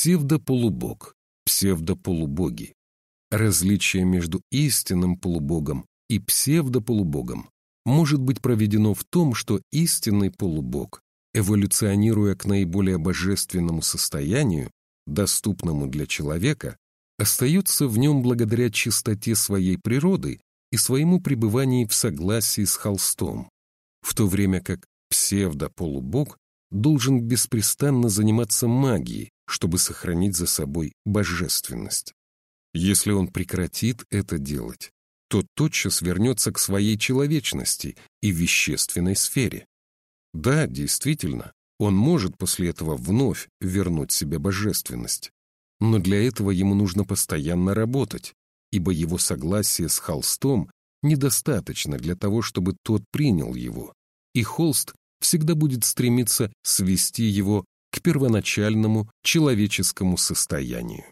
Псевдополубог, псевдополубоги. Различие между истинным полубогом и псевдополубогом может быть проведено в том, что истинный полубог, эволюционируя к наиболее божественному состоянию, доступному для человека, остается в нем благодаря чистоте своей природы и своему пребыванию в согласии с холстом, в то время как псевдополубог должен беспрестанно заниматься магией, чтобы сохранить за собой божественность. Если он прекратит это делать, то тотчас вернется к своей человечности и вещественной сфере. Да, действительно, он может после этого вновь вернуть себе божественность. Но для этого ему нужно постоянно работать, ибо его согласие с холстом недостаточно для того, чтобы тот принял его, и холст всегда будет стремиться свести его первоначальному человеческому состоянию.